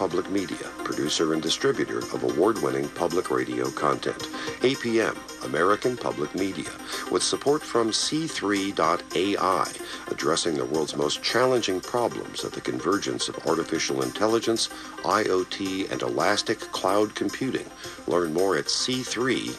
Public Media, producer and distributor of award-winning public radio content. APM, American Public Media, with support from C3.ai, addressing the world's most challenging problems at the convergence of artificial intelligence, IoT, and elastic cloud computing. Learn more at C3.ai.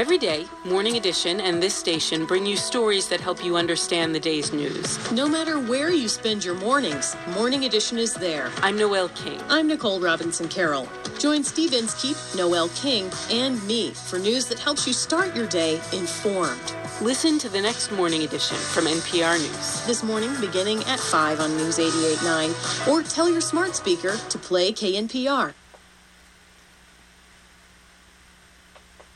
Every day, Morning Edition and this station bring you stories that help you understand the day's news. No matter where you spend your mornings, Morning Edition is there. I'm Noel King. I'm Nicole Robinson Carroll. Join Steve Inskeep, Noel King, and me for news that helps you start your day informed. Listen to the next Morning Edition from NPR News. This morning, beginning at 5 on News 88.9, or tell your smart speaker to play KNPR.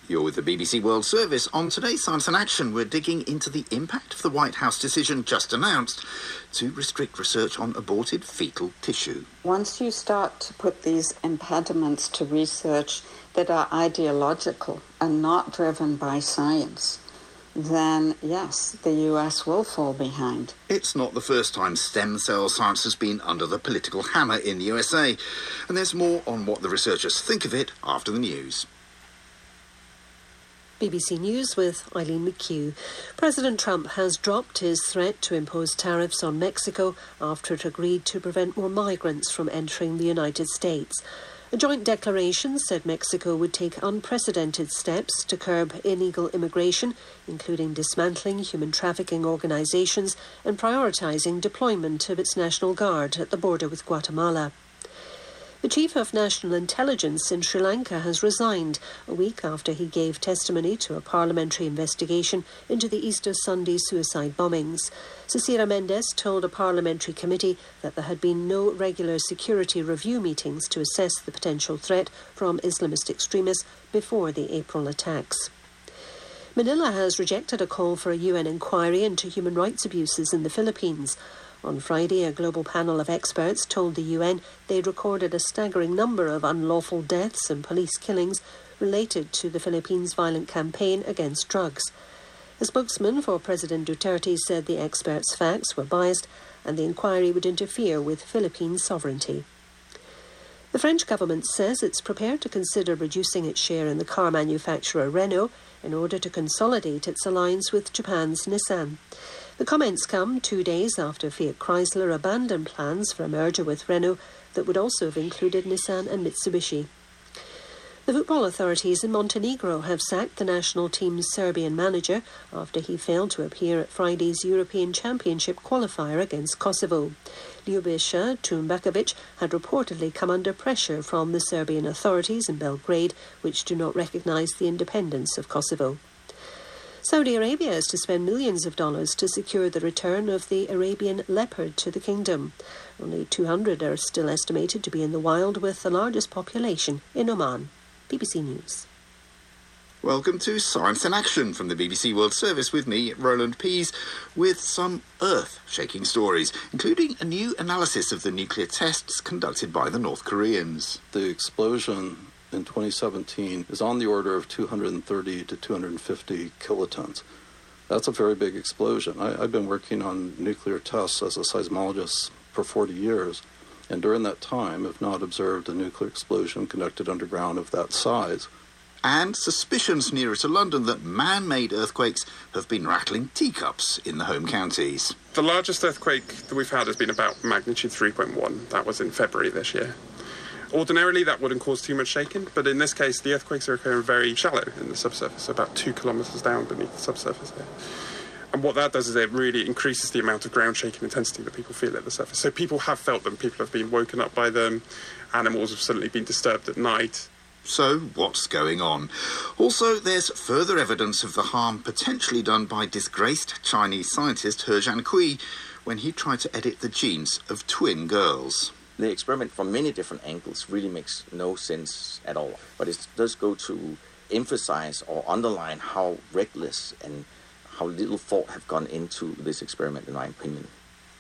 You're with the BBC World Service. On today's Science in Action, we're digging into the impact of the White House decision just announced to restrict research on aborted fetal tissue. Once you start to put these impediments to research that are ideological and not driven by science, then yes, the US will fall behind. It's not the first time stem cell science has been under the political hammer in the USA, and there's more on what the researchers think of it after the news. BBC News with Eileen McHugh. President Trump has dropped his threat to impose tariffs on Mexico after it agreed to prevent more migrants from entering the United States. A joint declaration said Mexico would take unprecedented steps to curb illegal immigration, including dismantling human trafficking organizations and prioritizing deployment of its National Guard at the border with Guatemala. The Chief of National Intelligence in Sri Lanka has resigned a week after he gave testimony to a parliamentary investigation into the Easter Sunday suicide bombings. Sisira Mendis told a parliamentary committee that there had been no regular security review meetings to assess the potential threat from Islamist extremists before the April attacks. Manila has rejected a call for a UN inquiry into human rights abuses in the Philippines. On Friday, a global panel of experts told the UN they'd recorded a staggering number of unlawful deaths and police killings related to the Philippines' violent campaign against drugs. A spokesman for President Duterte said the experts' facts were biased and the inquiry would interfere with Philippine sovereignty. The French government says it's prepared to consider reducing its share in the car manufacturer Renault in order to consolidate its alliance with Japan's Nissan. The comments come two days after Fiat Chrysler abandoned plans for a merger with Renault that would also have included Nissan and Mitsubishi. The football authorities in Montenegro have sacked the national team's Serbian manager after he failed to appear at Friday's European Championship qualifier against Kosovo. Ljubisha Tumbakovic had reportedly come under pressure from the Serbian authorities in Belgrade, which do not recognise the independence of Kosovo. Saudi Arabia is to spend millions of dollars to secure the return of the Arabian leopard to the kingdom. Only 200 are still estimated to be in the wild, with the largest population in Oman. BBC News. Welcome to Science in Action from the BBC World Service with me, Roland Pease, with some earth shaking stories, including a new analysis of the nuclear tests conducted by the North Koreans. The explosion in 2017 is on the order of 230 to 250 kilotons. That's a very big explosion. I, have been working on nuclear tests as a seismologist for 40 years, and during that time have not observed a nuclear explosion conducted underground of that size. And suspicions nearer to London that man made earthquakes have been rattling teacups in the home counties. The largest earthquake that we've had has been about magnitude 3.1. That was in February this year. Ordinarily, that wouldn't cause too much shaking, but in this case, the earthquakes are occurring very shallow in the subsurface, about two kilometres down beneath the subsurface here. And what that does is it really increases the amount of ground shaking intensity that people feel at the surface. So people have felt them, people have been woken up by them, animals have suddenly been disturbed at night. So, what's going on? Also, there's further evidence of the harm potentially done by disgraced Chinese scientist He Jiankui when he tried to edit the genes of twin girls the experiment from many different angles really makes no sense at all. But it does go to emphasize or underline how reckless and how little thought have gone into this experiment, in my opinion.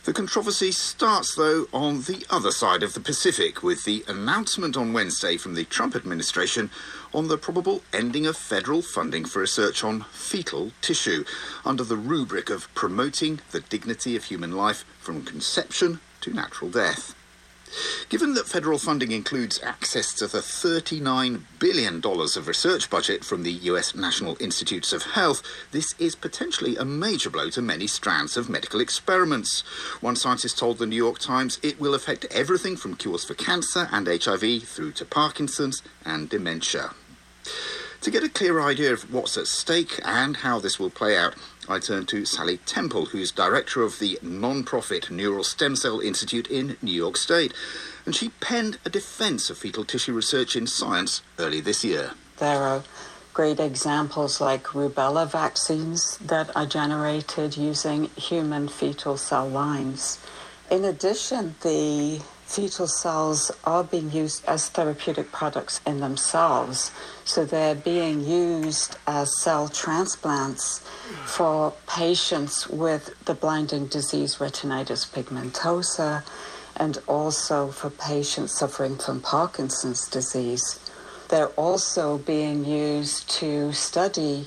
The controversy starts, though, on the other side of the Pacific with the announcement on Wednesday from the Trump administration on the probable ending of federal funding for research on fetal tissue under the rubric of promoting the dignity of human life from conception to natural death. Given that federal funding includes access to the $39 billion of research budget from the US National Institutes of Health, this is potentially a major blow to many strands of medical experiments. One scientist told the New York Times it will affect everything from cures for cancer and HIV through to Parkinson's and dementia. To get a clear idea of what's at stake and how this will play out, I turn to Sally Temple, who's director of the non-profit Neural Stem Cell Institute in New York State. And she penned a defense of fetal tissue research in science early this year. There are great examples like rubella vaccines that are generated using human fetal cell lines. In addition, the fetal cells are being used as therapeutic products in themselves. So they're being used as cell transplants for patients with the blinding disease retinitis pigmentosa and also for patients suffering from Parkinson's disease. They're also being used to study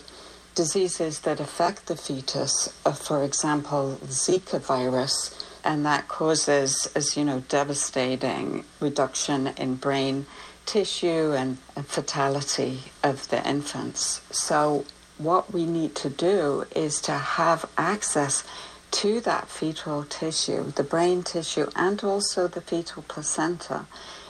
diseases that affect the fetus, uh, for example, Zika virus and that causes, as you know, devastating reduction in brain tissue and, and fatality of the infants. So, what we need to do is to have access to that fetal tissue, the brain tissue, and also the fetal placenta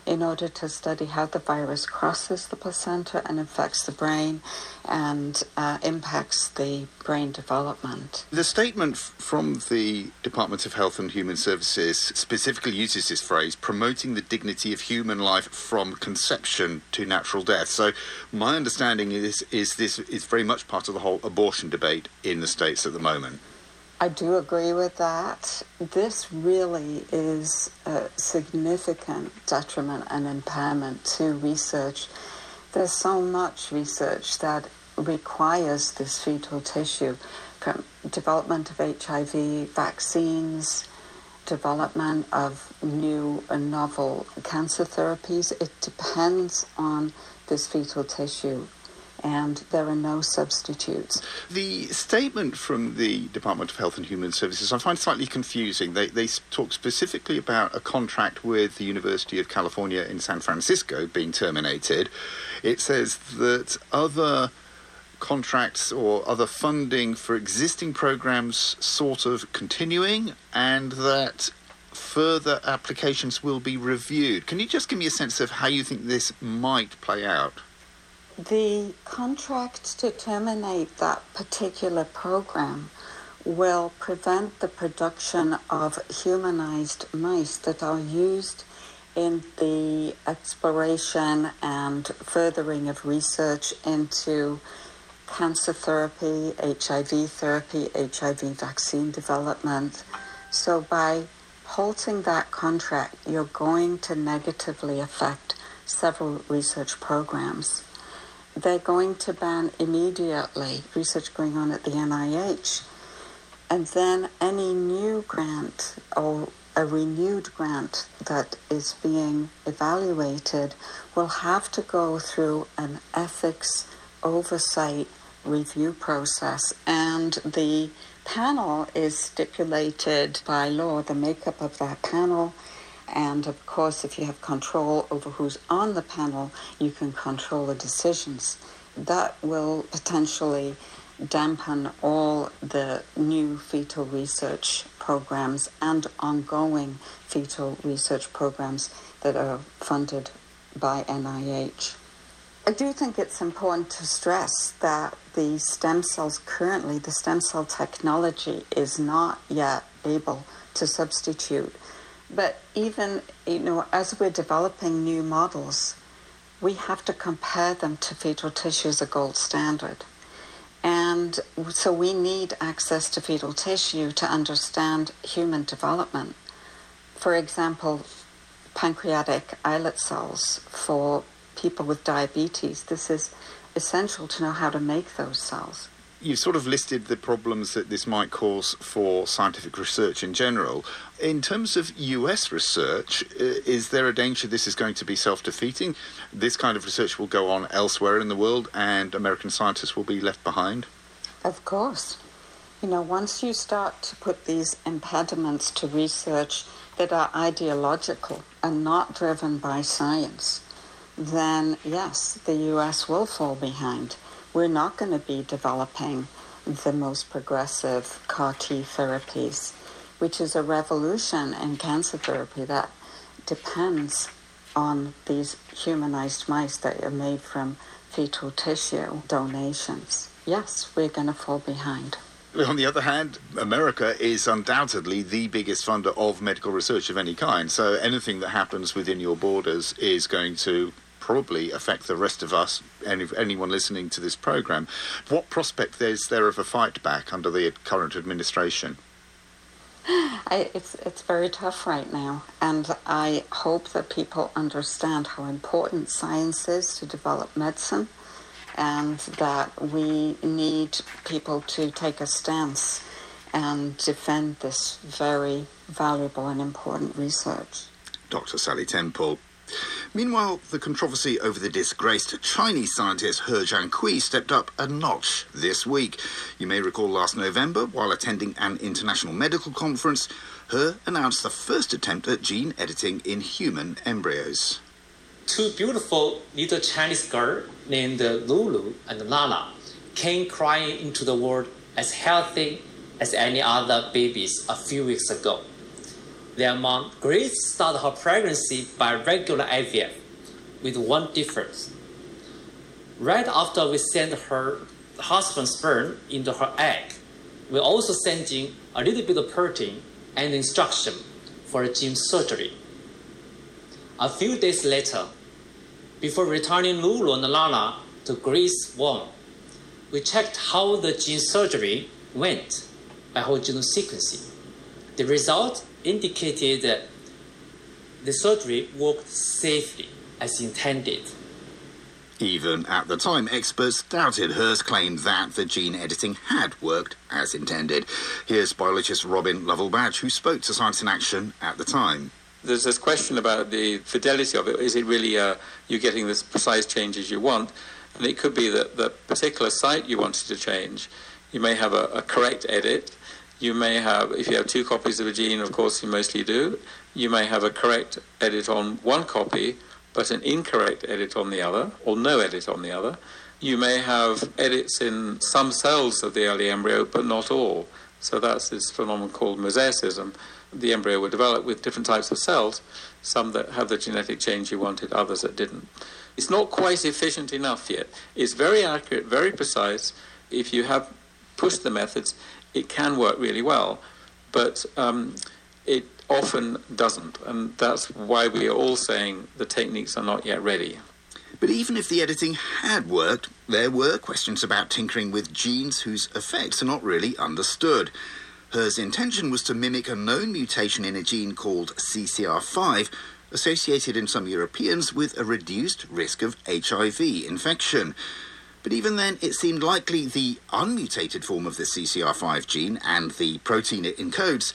in order to study how the virus crosses the placenta and infects the brain and uh, impacts the brain development. The statement from the Department of Health and Human Services specifically uses this phrase promoting the dignity of human life from conception to natural death. So, my understanding is, is this is very much part of the whole abortion debate in the States at the moment. I do agree with that. This really is a significant detriment and impairment to research. There's so much research that requires this fetal tissue from development of HIV vaccines, development of new and novel cancer therapies. It depends on this fetal tissue and there are no substitutes. The statement from the Department of Health and Human Services I find slightly confusing. They, they talk specifically about a contract with the University of California in San Francisco being terminated. It says that other contracts or other funding for existing programs sort of continuing and that further applications will be reviewed. Can you just give me a sense of how you think this might play out? The contract to terminate that particular program will prevent the production of humanized mice that are used in the exploration and furthering of research into cancer therapy, HIV therapy, HIV vaccine development. So by halting that contract, you're going to negatively affect several research programs they're going to ban immediately research going on at the NIH. And then any new grant or a renewed grant that is being evaluated will have to go through an ethics oversight review process. And the panel is stipulated by law, the makeup of that panel and of course, if you have control over who's on the panel, you can control the decisions. That will potentially dampen all the new fetal research programs and ongoing fetal research programs that are funded by NIH. I do think it's important to stress that the stem cells currently, the stem cell technology is not yet able to substitute but even, you know, as we're developing new models, we have to compare them to fetal tissue as a gold standard. And so we need access to fetal tissue to understand human development. For example, pancreatic islet cells for people with diabetes. This is essential to know how to make those cells. You've sort of listed the problems that this might cause for scientific research in general. In terms of US research, uh, is there a danger this is going to be self defeating? This kind of research will go on elsewhere in the world and American scientists will be left behind? Of course. You know, once you start to put these impediments to research that are ideological and not driven by science, then yes, the US will fall behind we're not going to be developing the most progressive CAR T therapies, which is a revolution in cancer therapy that depends on these humanized mice that are made from fetal tissue donations. Yes, we're going to fall behind. On the other hand, America is undoubtedly the biggest funder of medical research of any kind. So anything that happens within your borders is going to probably affect the rest of us, any, anyone listening to this program. What prospect is there of a fight back under the current administration? I, it's it's very tough right now, and I hope that people understand how important science is to develop medicine, and that we need people to take a stance and defend this very valuable and important research. Dr. Sally Temple, Meanwhile, the controversy over the disgraced Chinese scientist He Jiankui stepped up a notch this week. You may recall last November, while attending an international medical conference, He announced the first attempt at gene editing in human embryos. Two beautiful little Chinese girls named Lulu and Nana came crying into the world as healthy as any other babies a few weeks ago. Their mom, Grace, started her pregnancy by regular IVF, with one difference. Right after we sent her husband's sperm into her egg, we also sent in a little bit of protein and instruction for a gene surgery. A few days later, before returning Lulu and Nana to Grace's womb, we checked how the gene surgery went by whole genome sequencing. The result indicated that the surgery worked safely as intended. Even at the time, experts doubted He's claim that the gene editing had worked as intended. Here's biologist Robin Lovell-Badge, who spoke to Science in Action at the time. There's this question about the fidelity of it. Is it really uh, you getting the precise changes you want? And it could be that the particular site you wanted to change, you may have a, a correct edit, you may have, if you have two copies of a gene, of course you mostly do, you may have a correct edit on one copy, but an incorrect edit on the other, or no edit on the other. You may have edits in some cells of the early embryo, but not all. So that's this phenomenon called mosaicism. The embryo will develop with different types of cells, some that have the genetic change you wanted, others that didn't. It's not quite efficient enough yet. It's very accurate, very precise. If you have pushed the methods, it can work really well, but um, it often doesn't. And that's why we are all saying the techniques are not yet ready. But even if the editing had worked, there were questions about tinkering with genes whose effects are not really understood. He's intention was to mimic a known mutation in a gene called CCR5, associated in some Europeans with a reduced risk of HIV infection. But even then, it seemed likely the unmutated form of the CCR5 gene and the protein it encodes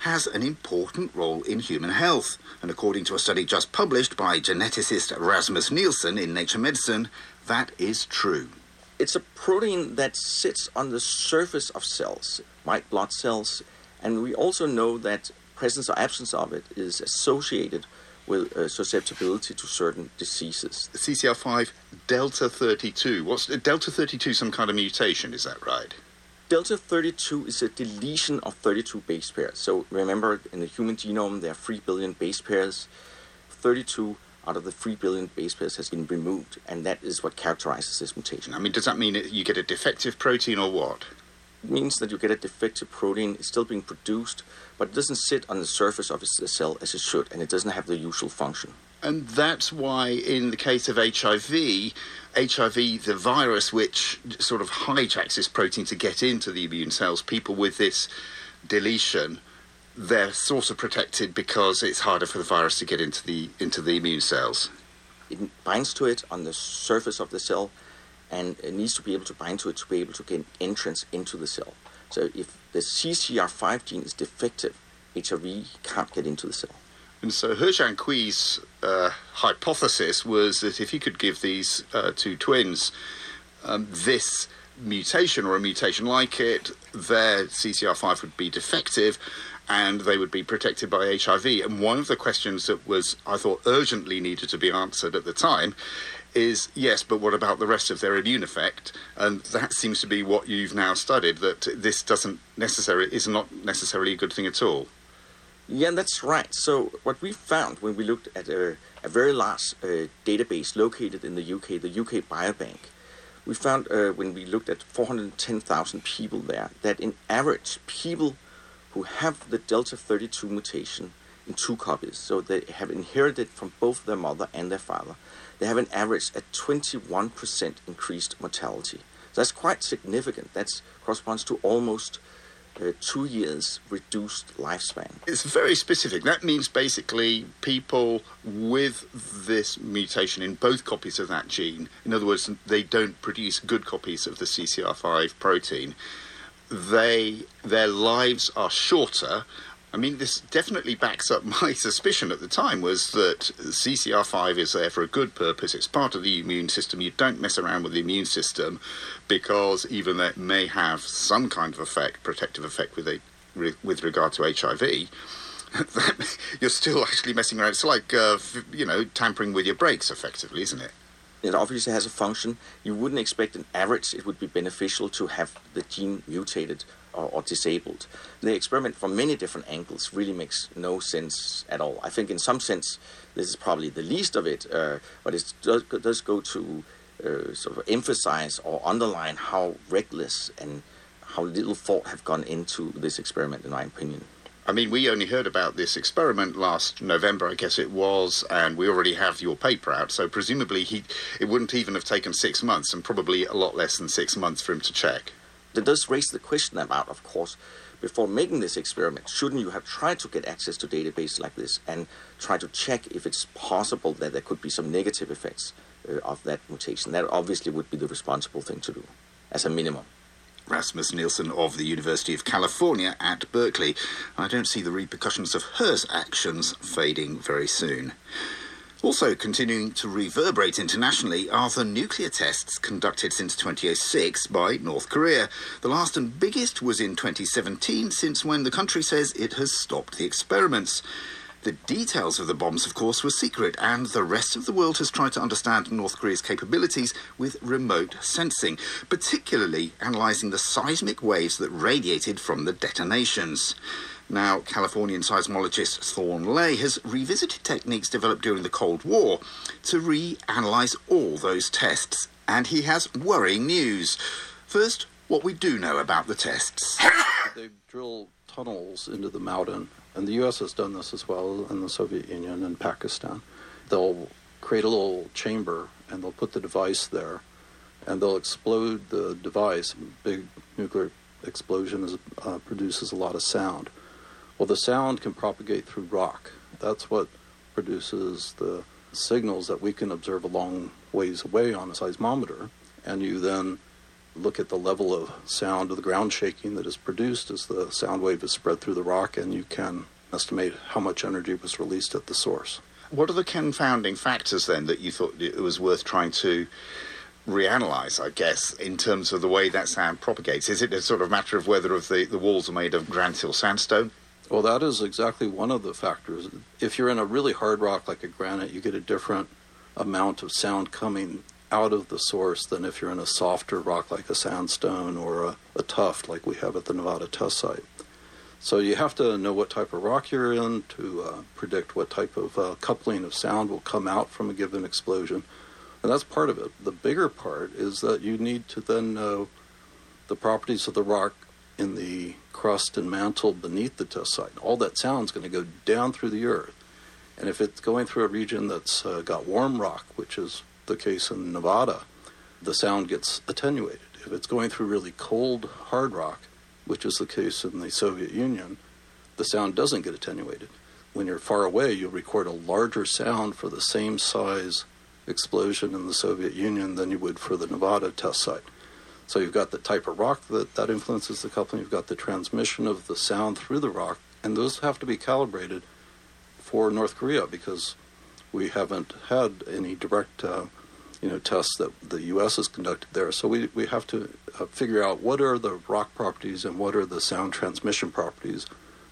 has an important role in human health. And according to a study just published by geneticist Rasmus Nielsen in Nature Medicine, that is true. It's a protein that sits on the surface of cells, white blood cells, and we also know that presence or absence of it is associated with uh, susceptibility to certain diseases. CCR5 delta 32. What's delta 32? Some kind of mutation? Is that right? Delta 32 is a deletion of 32 base pairs. So remember, in the human genome, there are 3 billion base pairs. 32 out of the 3 billion base pairs has been removed, and that is what characterizes this mutation. I mean, does that mean you get a defective protein or what? It means that you get a defective protein, it's still being produced, but it doesn't sit on the surface of the cell as it should, and it doesn't have the usual function. And that's why, in the case of HIV, HIV, the virus which sort of hijacks this protein to get into the immune cells, people with this deletion, they're sort of protected because it's harder for the virus to get into the into the immune cells. It binds to it on the surface of the cell, and it needs to be able to bind to it to be able to get entrance into the cell. So if the CCR5 gene is defective, HIV can't get into the cell. And so He Jiankui's uh, hypothesis was that if he could give these uh, two twins um, this mutation or a mutation like it, their CCR5 would be defective and they would be protected by HIV. And one of the questions that was, I thought, urgently needed to be answered at the time is yes, but what about the rest of their immune effect? And that seems to be what you've now studied, that this doesn't necessarily, is not necessarily a good thing at all. Yeah, that's right. So what we found when we looked at a, a very large uh, database located in the UK, the UK Biobank, we found uh, when we looked at 410,000 people there that in average, people who have the Delta 32 mutation two copies, so they have inherited from both their mother and their father, they have an average at 21% increased mortality. So that's quite significant. That corresponds to almost uh, two years reduced lifespan. It's very specific. That means basically people with this mutation in both copies of that gene, in other words, they don't produce good copies of the CCR5 protein, they their lives are shorter I mean, this definitely backs up my suspicion at the time was that CCR5 is there for a good purpose. It's part of the immune system. You don't mess around with the immune system because even it may have some kind of effect, protective effect with a, with regard to HIV, you're still actually messing around. It's like, uh, you know, tampering with your brakes, effectively, isn't it? It obviously has a function. You wouldn't expect an average it would be beneficial to have the gene mutated or, or, disabled. The experiment from many different angles really makes no sense at all. I think in some sense this is probably the least of it, uh, but it does, does go to uh, sort of emphasize or underline how reckless and how little thought have gone into this experiment, in my opinion. I mean, we only heard about this experiment last November, I guess it was, and we already have your paper out. So presumably, he it wouldn't even have taken six months, and probably a lot less than six months for him to check. That does raise the question about, of course, before making this experiment, shouldn't you have tried to get access to databases like this and try to check if it's possible that there could be some negative effects uh, of that mutation? That obviously would be the responsible thing to do, as a minimum. Rasmus Nielsen of the University of California at Berkeley. I don't see the repercussions of hers actions fading very soon. Also continuing to reverberate internationally are the nuclear tests conducted since 2006 by North Korea. The last and biggest was in 2017, since when the country says it has stopped the experiments. The details of the bombs, of course, were secret, and the rest of the world has tried to understand North Korea's capabilities with remote sensing, particularly analysing the seismic waves that radiated from the detonations. Now, Californian seismologist Thorne Lay has revisited techniques developed during the Cold War to reanalyze all those tests, and he has worrying news. First, what we do know about the tests. They drill tunnels into the mountain, and the U.S. has done this as well and the Soviet Union and Pakistan. They'll create a little chamber and they'll put the device there, and they'll explode the device. Big nuclear explosion uh, produces a lot of sound. Well, the sound can propagate through rock. That's what produces the signals that we can observe a long ways away on a seismometer. And you then look at the level of sound of the ground shaking that is produced as the sound wave is spread through the rock, and you can estimate how much energy was released at the source. What are the confounding factors then that you thought it was worth trying to reanalyze, I guess, in terms of the way that sound propagates? Is it a sort of matter of whether of the, the walls are made of Granthill sandstone? Well, that is exactly one of the factors. If you're in a really hard rock like a granite, you get a different amount of sound coming out of the source than if you're in a softer rock like a sandstone or a, a tuff like we have at the Nevada test site. So you have to know what type of rock you're in to uh, predict what type of uh, coupling of sound will come out from a given explosion. And that's part of it. The bigger part is that you need to then know the properties of the rock in the crust and mantle beneath the test site. All that sound is going to go down through the earth. And if it's going through a region that's uh, got warm rock, which is the case in Nevada, the sound gets attenuated. If it's going through really cold, hard rock, which is the case in the Soviet Union, the sound doesn't get attenuated. When you're far away, you'll record a larger sound for the same size explosion in the Soviet Union than you would for the Nevada test site. So you've got the type of rock that, that influences the coupling, you've got the transmission of the sound through the rock, and those have to be calibrated for North Korea because we haven't had any direct uh, you know, tests that the U.S. has conducted there. So we, we have to uh, figure out what are the rock properties and what are the sound transmission properties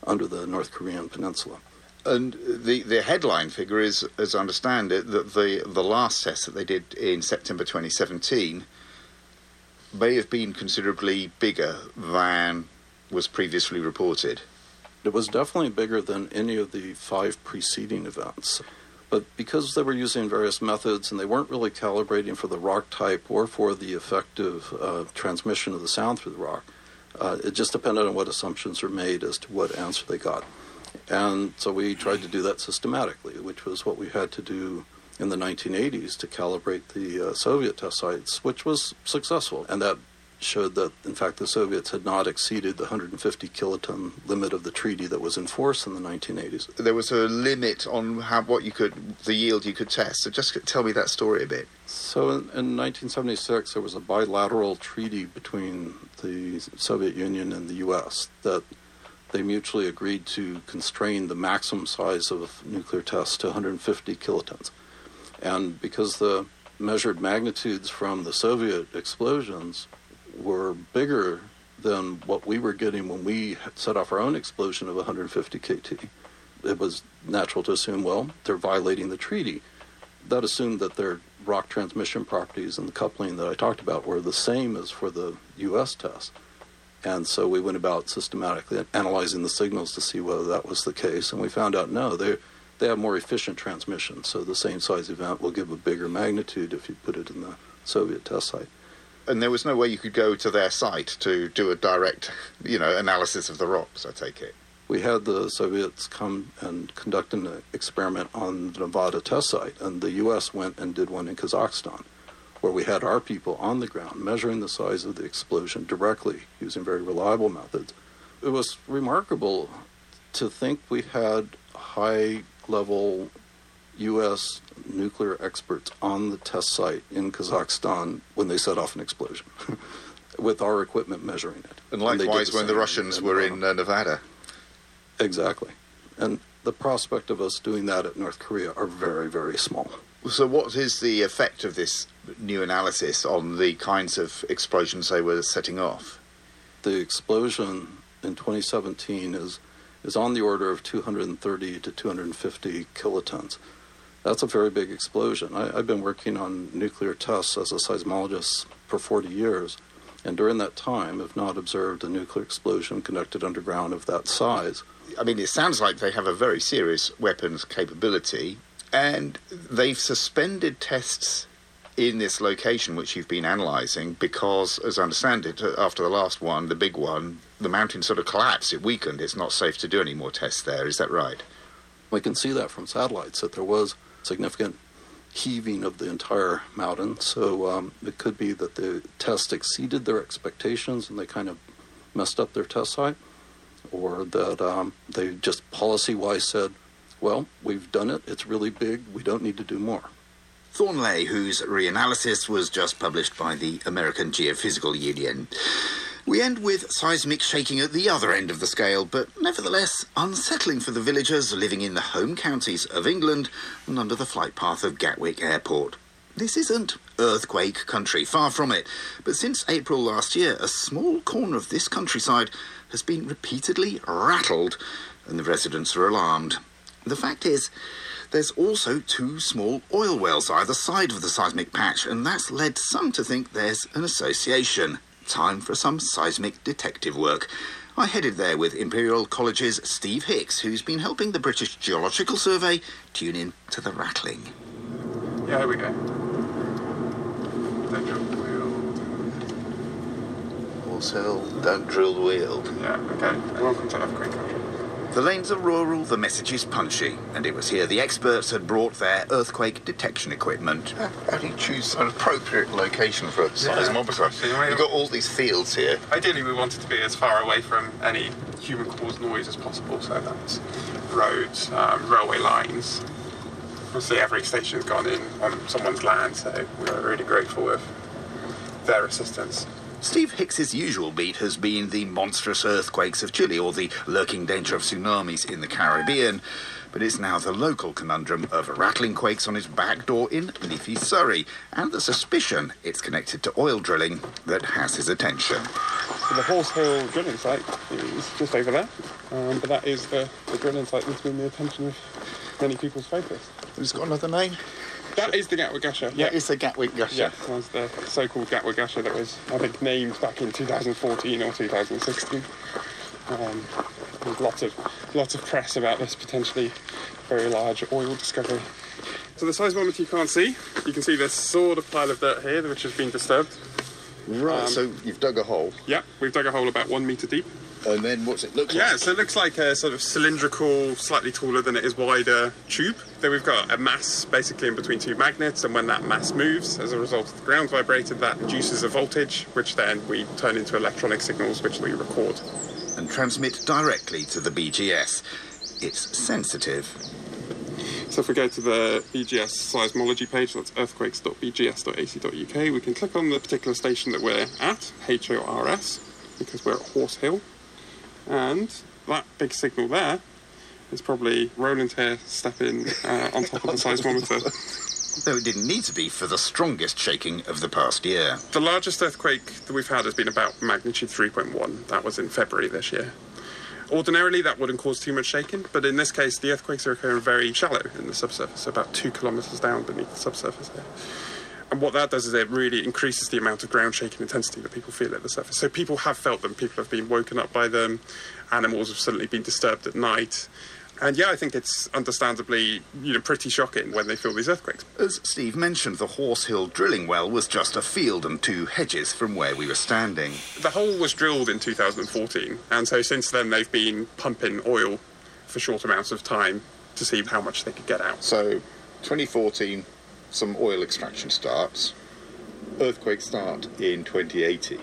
under the North Korean peninsula. And the, the headline figure is, as I understand it, that the, the last test that they did in September 2017 may have been considerably bigger than was previously reported. It was definitely bigger than any of the five preceding events. But because they were using various methods and they weren't really calibrating for the rock type or for the effective uh, transmission of the sound through the rock, uh, it just depended on what assumptions were made as to what answer they got. And so we tried to do that systematically, which was what we had to do in the 1980s to calibrate the uh, Soviet test sites, which was successful. And that showed that, in fact, the Soviets had not exceeded the 150 kiloton limit of the treaty that was in force in the 1980s. There was a limit on how what you could, the yield you could test. So just tell me that story a bit. So in, in 1976, there was a bilateral treaty between the Soviet Union and the U.S. that they mutually agreed to constrain the maximum size of nuclear tests to 150 kilotons. And because the measured magnitudes from the Soviet explosions were bigger than what we were getting when we set off our own explosion of 150 KT. It was natural to assume, well, they're violating the treaty. That assumed that their rock transmission properties and the coupling that I talked about were the same as for the U.S. test. And so we went about systematically analyzing the signals to see whether that was the case, and we found out no, they they have more efficient transmission. So the same size event will give a bigger magnitude if you put it in the Soviet test site and there was no way you could go to their site to do a direct, you know, analysis of the rocks. I take it. We had the Soviets come and conduct an experiment on the Nevada test site, and the U.S. went and did one in Kazakhstan, where we had our people on the ground measuring the size of the explosion directly using very reliable methods. It was remarkable to think we had high level U.S. nuclear experts on the test site in Kazakhstan when they set off an explosion, with our equipment measuring it. And likewise, and when the Russians were in uh, Nevada. Exactly. And the prospect of us doing that at North Korea are very, very small. So, what is the effect of this new analysis on the kinds of explosions they were setting off? The explosion in 2017 is is on the order of 230 to 250 kilotons. That's a very big explosion. I, have been working on nuclear tests as a seismologist for 40 years, and during that time have not observed a nuclear explosion conducted underground of that size. I mean, it sounds like they have a very serious weapons capability, and they've suspended tests in this location which you've been analysing because, as I understand it, after the last one, the big one, the mountain sort of collapsed, it weakened, it's not safe to do any more tests there. Is that right? We can see that from satellites that there was significant heaving of the entire mountain. So um, it could be that the test exceeded their expectations and they kind of messed up their test site, or that um, they just policy wise said, well, we've done it, it's really big, we don't need to do more. Thorne Lay, whose reanalysis was just published by the American Geophysical Union. We end with seismic shaking at the other end of the scale, but nevertheless unsettling for the villagers living in the home counties of England and under the flight path of Gatwick Airport. This isn't earthquake country, far from it. But since April last year, a small corner of this countryside has been repeatedly rattled, and the residents are alarmed. The fact is, there's also two small oil wells either side of the seismic patch, and that's led some to think there's an association. Time for some seismic detective work. I headed there with Imperial College's Steve Hicks, who's been helping the British Geological Survey tune in to the rattling. Yeah, here we go. Don't drill Weald. Also, don't drill Weald. Yeah, okay. Welcome to Earthquake Country. The lanes are rural, the message is punchy, and it was here the experts had brought their earthquake detection equipment. How do you choose an appropriate location for a seismographer? Yeah. You've got all these fields here. Ideally, we wanted to be as far away from any human-caused noise as possible, so that's roads, um, railway lines. Obviously, every station's gone in on someone's land, so we're really grateful of their assistance. Steve Hicks's usual beat has been the monstrous earthquakes of Chile or the lurking danger of tsunamis in the Caribbean. But it's now the local conundrum of rattling quakes on his back door in leafy Surrey, and the suspicion it's connected to oil drilling that has his attention. So the Horse Hill drilling site is just over there, um, but that is the, the drilling site that's been the attention of many people's focus. It's got another name? That is the Gatwick Gusher. Yeah, That is the Gatwick Gusher. Yeah, that was the so-called Gatwick Gusher that was, I think, named back in 2014 or 2016. Um, there's lots of lots of press about this potentially very large oil discovery. So the seismometer you can't see. You can see this sort of pile of dirt here, which has been disturbed. Right, Um, so you've dug a hole, Yeah, we've dug a hole about one metre deep. And then what's it look like? Yeah, so it looks like a sort of cylindrical, slightly taller than it is wider tube. Then we've got a mass basically in between two magnets, and when that mass moves, as a result of the ground vibrated, that induces a voltage, which then we turn into electronic signals, which we record. And transmit directly to the BGS. It's sensitive. So if we go to the BGS seismology page, that's earthquakes.bgs.ac.uk, we can click on the particular station that we're at, HORS, because we're at Horse Hill. And that big signal there is probably Roland here stepping uh, on top of the seismometer. Though it didn't need to be for the strongest shaking of the past year. The largest earthquake that we've had has been about magnitude 3.1. That was in February this year. Ordinarily, that wouldn't cause too much shaking, but in this case, the earthquakes are occurring very shallow in the subsurface, so about two kilometres down beneath the subsurface here. And what that does is it really increases the amount of ground shaking intensity that people feel at the surface. So people have felt them, people have been woken up by them, animals have suddenly been disturbed at night. And yeah, I think it's understandably, you know, pretty shocking when they feel these earthquakes. As Steve mentioned, the Horse Hill drilling well was just a field and two hedges from where we were standing. The hole was drilled in 2014, and so since then they've been pumping oil for short amounts of time to see how much they could get out. So, 2014, some oil extraction starts. Earthquakes start in 2018.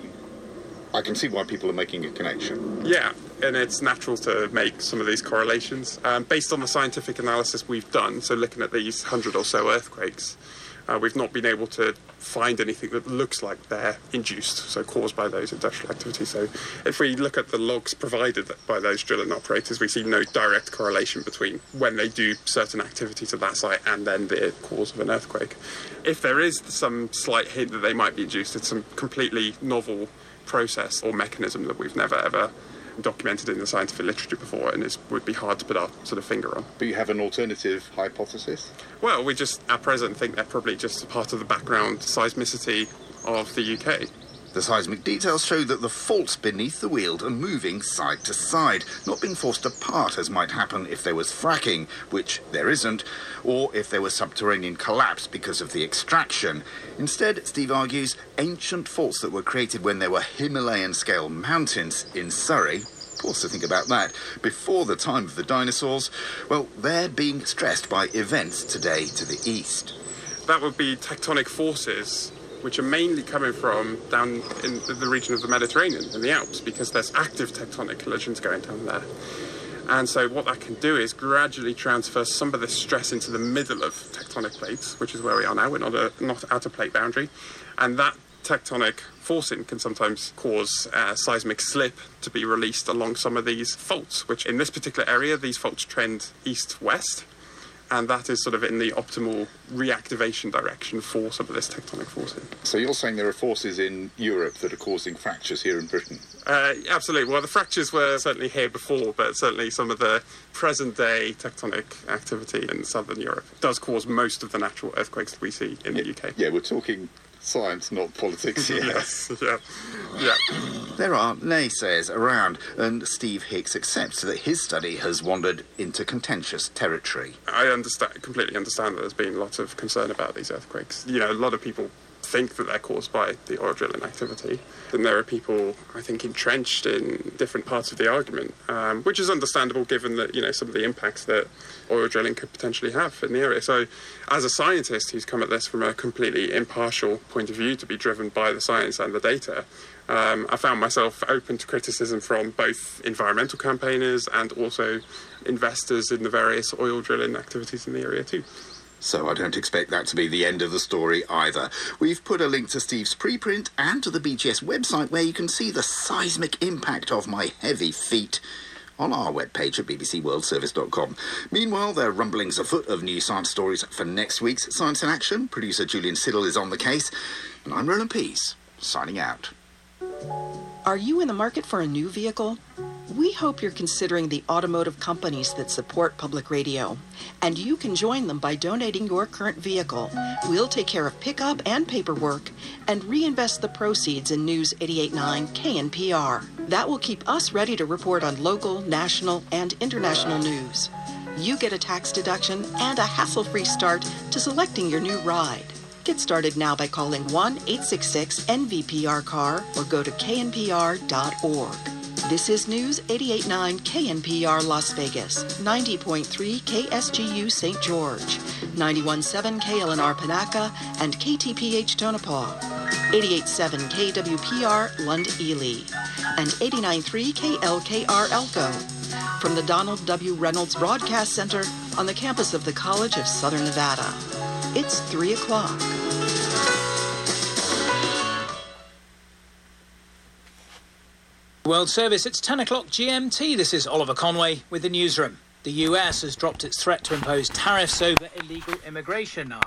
I can see why people are making a connection. Yeah, and it's natural to make some of these correlations um, based on the scientific analysis we've done. So, looking at these hundred or so earthquakes, uh, we've not been able to find anything that looks like they're induced, so caused by those industrial activities. So, if we look at the logs provided by those drilling operators, we see no direct correlation between when they do certain activities at that site and then the cause of an earthquake. If there is some slight hint that they might be induced, it's some completely novel process or mechanism that we've never ever documented in the scientific literature before and it would be hard to put our sort of finger on. But you have an alternative hypothesis? Well, we just at present think they're probably just a part of the background seismicity of the UK. The seismic details show that the faults beneath the Weald are moving side to side, not being forced apart as might happen if there was fracking, which there isn't, or if there was subterranean collapse because of the extraction. Instead, Steve argues, ancient faults that were created when there were Himalayan scale mountains in Surrey. Pause to think about that. Before the time of the dinosaurs, well, they're being stressed by events today to the east. That would be tectonic forces which are mainly coming from down in the region of the Mediterranean and the Alps because there's active tectonic collisions going down there. And so what that can do is gradually transfer some of this stress into the middle of tectonic plates, which is where we are now. We're not, a, not at a plate boundary. And that tectonic forcing can sometimes cause uh, seismic slip to be released along some of these faults, which in this particular area, these faults trend east-west and that is sort of in the optimal reactivation direction for some of this tectonic forcing. So you're saying there are forces in Europe that are causing fractures here in Britain? Uh, absolutely. Well, the fractures were certainly here before, but certainly some of the present day tectonic activity in southern Europe does cause most of the natural earthquakes that we see in the UK. Yeah, we're talking science, not politics yes, yeah, yeah. There are naysayers around, and Steve Hicks accepts that his study has wandered into contentious territory. I understand, completely understand that there's been lots of concern about these earthquakes. You know, a lot of people think that they're caused by the oil drilling activity. And there are people, I think, entrenched in different parts of the argument, um, which is understandable given that, you know, some of the impacts that oil drilling could potentially have in the area. So, as a scientist who's come at this from a completely impartial point of view to be driven by the science and the data, um, I found myself open to criticism from both environmental campaigners and also investors in the various oil drilling activities in the area too. So I don't expect that to be the end of the story either. We've put a link to Steve's preprint and to the BGS website where you can see the seismic impact of my heavy feet on our webpage at bbcworldservice.com. Meanwhile, there are rumblings afoot of new science stories for next week's Science in Action. Producer Julian Siddle is on the case, and I'm Roland Pease, signing out. Are you in the market for a new vehicle? We hope you're considering the automotive companies that support public radio, and you can join them by donating your current vehicle. We'll take care of pickup and paperwork and reinvest the proceeds in News 889 KNPR. That will keep us ready to report on local, national, and international news. You get a tax deduction and a hassle free start to selecting your new ride. Get started now by calling 1 866 NVPR CAR or go to knpr.org. This is News 889 KNPR Las Vegas, 90.3 KSGU St. George, 91.7 KLNR Panaca, and KTPH Tonopah, 88.7 KWPR Lund Ely, and 89.3 KLKR Elko. From the Donald W. Reynolds Broadcast Center on the campus of the College of Southern Nevada. It's 3 o'clock. World Service, it's 10 o'clock GMT. This is Oliver Conway with the newsroom. The US has dropped its threat to impose tariffs over illegal immigration